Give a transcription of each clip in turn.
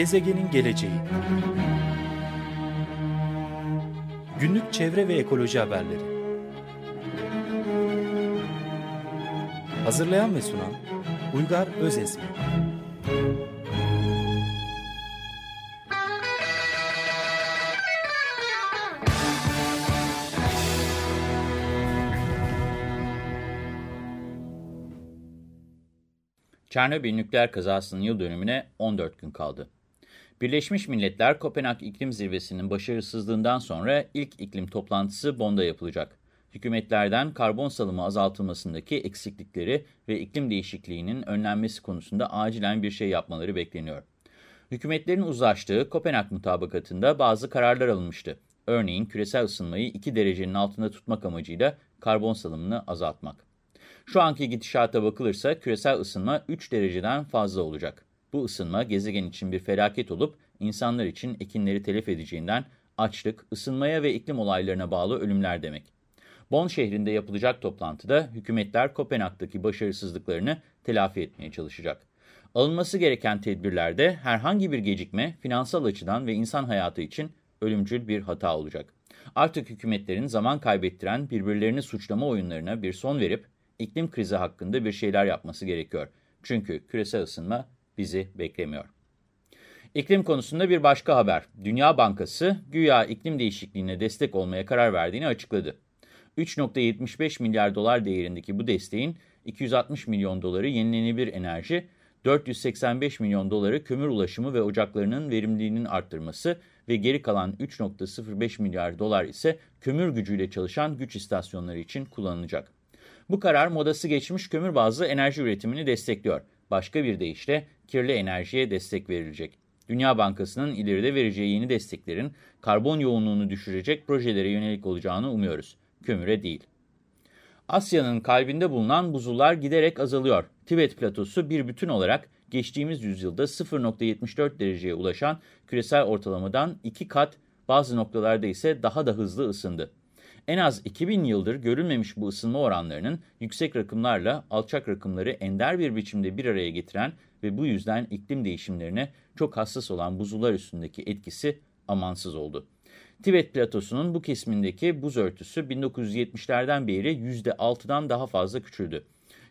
Gezegenin geleceği. Günlük çevre ve ekoloji haberleri. Hazırlayan ve sunan Uygar Özesmi. Çernobil nükleer kazasının yıl dönümüne 14 gün kaldı. Birleşmiş Milletler Kopenhag İklim Zirvesi'nin başarısızlığından sonra ilk iklim toplantısı Bonn'da yapılacak. Hükümetlerden karbon salımı azaltılmasındaki eksiklikleri ve iklim değişikliğinin önlenmesi konusunda acilen bir şey yapmaları bekleniyor. Hükümetlerin uzlaştığı Kopenhag mutabakatında bazı kararlar alınmıştı. Örneğin küresel ısınmayı 2 derecenin altında tutmak amacıyla karbon salımını azaltmak. Şu anki gidişata bakılırsa küresel ısınma 3 dereceden fazla olacak. Bu ısınma gezegen için bir felaket olup insanlar için ekinleri telef edeceğinden açlık, ısınmaya ve iklim olaylarına bağlı ölümler demek. Bonn şehrinde yapılacak toplantıda hükümetler Kopenhag'daki başarısızlıklarını telafi etmeye çalışacak. Alınması gereken tedbirlerde herhangi bir gecikme finansal açıdan ve insan hayatı için ölümcül bir hata olacak. Artık hükümetlerin zaman kaybettiren birbirlerini suçlama oyunlarına bir son verip iklim krizi hakkında bir şeyler yapması gerekiyor. Çünkü küresel ısınma bizi beklemiyor. İklim konusunda bir başka haber. Dünya Bankası güya iklim değişikliğine destek olmaya karar verdiğini açıkladı. 3.75 milyar dolar değerindeki bu desteğin 260 milyon doları yenilenebilir enerji, 485 milyon doları kömür ulaşımı ve ocaklarının verimliliğinin arttırması ve geri kalan 3.05 milyar dolar ise kömür gücüyle çalışan güç istasyonları için kullanılacak. Bu karar modası geçmiş kömür bazlı enerji üretimini destekliyor. Başka bir deyişle kirli enerjiye destek verilecek. Dünya Bankası'nın ileride vereceği yeni desteklerin karbon yoğunluğunu düşürecek projelere yönelik olacağını umuyoruz. Kömüre değil. Asya'nın kalbinde bulunan buzullar giderek azalıyor. Tibet platosu bir bütün olarak geçtiğimiz yüzyılda 0.74 dereceye ulaşan küresel ortalamadan iki kat bazı noktalarda ise daha da hızlı ısındı. En az 2000 yıldır görülmemiş bu ısınma oranlarının yüksek rakımlarla alçak rakımları ender bir biçimde bir araya getiren ve bu yüzden iklim değişimlerine çok hassas olan buzullar üstündeki etkisi amansız oldu. Tibet platosunun bu kesimindeki buz örtüsü 1970'lerden beri %6'dan daha fazla küçüldü.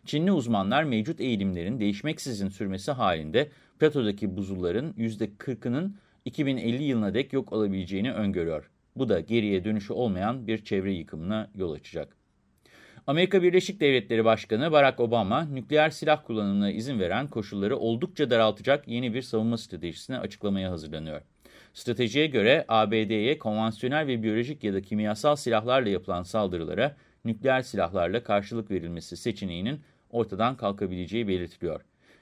Çinli uzmanlar mevcut eğilimlerin değişmeksizin sürmesi halinde platodaki buzulların %40'ının 2050 yılına dek yok olabileceğini öngörüyor. Bu da geriye dönüşü olmayan bir çevre yıkımına yol açacak. Amerika Birleşik Devletleri Başkanı Barack Obama, nükleer silah kullanımına izin veren koşulları oldukça daraltacak yeni bir savunma stratejisini açıklamaya hazırlanıyor. Stratejiye göre ABD'ye konvansiyonel ve biyolojik ya da kimyasal silahlarla yapılan saldırılara nükleer silahlarla karşılık verilmesi seçeneğinin ortadan kalkabileceği belirtiliyor.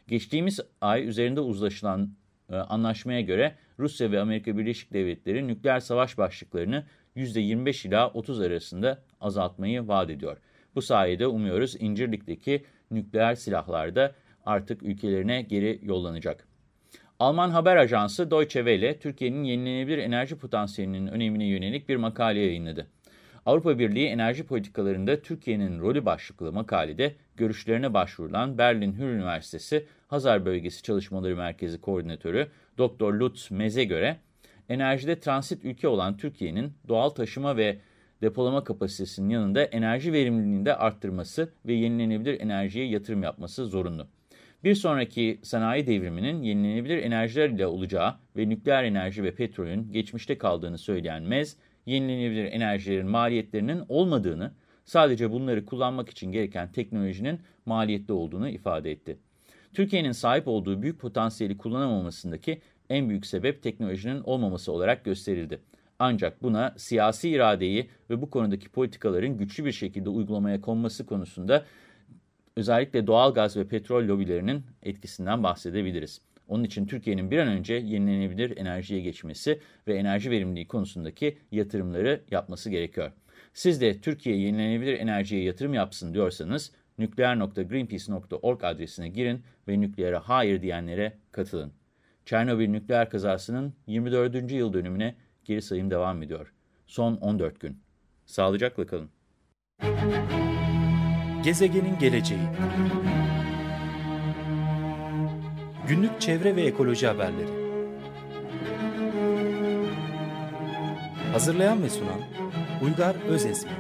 Geçtiğimiz ay üzerinde uzlaşılan e, anlaşmaya göre Rusya ve Amerika Birleşik Devletleri nükleer savaş başlıklarını %25 ila 30 arasında azaltmayı vaat ediyor. Bu sayede umuyoruz İncirlik'teki nükleer silahlar da artık ülkelerine geri yollanacak. Alman haber ajansı Deutsche Welle, Türkiye'nin yenilenebilir enerji potansiyelinin önemine yönelik bir makale yayınladı. Avrupa Birliği enerji politikalarında Türkiye'nin rolü başlıklı makalede görüşlerine başvurulan Berlin Hür Üniversitesi Hazar Bölgesi Çalışmaları Merkezi Koordinatörü Dr. Lutz Mez'e göre enerjide transit ülke olan Türkiye'nin doğal taşıma ve depolama kapasitesinin yanında enerji verimliliğini de arttırması ve yenilenebilir enerjiye yatırım yapması zorunlu. Bir sonraki sanayi devriminin yenilenebilir enerjiler ile olacağı ve nükleer enerji ve petrolün geçmişte kaldığını söyleyen MEZ, yenilenebilir enerjilerin maliyetlerinin olmadığını, sadece bunları kullanmak için gereken teknolojinin maliyetli olduğunu ifade etti. Türkiye'nin sahip olduğu büyük potansiyeli kullanamamasındaki en büyük sebep teknolojinin olmaması olarak gösterildi. Ancak buna siyasi iradeyi ve bu konudaki politikaların güçlü bir şekilde uygulamaya konması konusunda özellikle doğal gaz ve petrol lobilerinin etkisinden bahsedebiliriz. Onun için Türkiye'nin bir an önce yenilenebilir enerjiye geçmesi ve enerji verimliliği konusundaki yatırımları yapması gerekiyor. Siz de Türkiye yenilenebilir enerjiye yatırım yapsın diyorsanız nükleer.greenpeace.org adresine girin ve nükleere hayır diyenlere katılın. Çernobil nükleer kazasının 24. yıl dönümüne geri sayım devam ediyor. Son 14 gün. Sağlıcakla kalın. Gezegenin geleceği Günlük çevre ve ekoloji haberleri Hazırlayan ve sunan Uygar Özesmi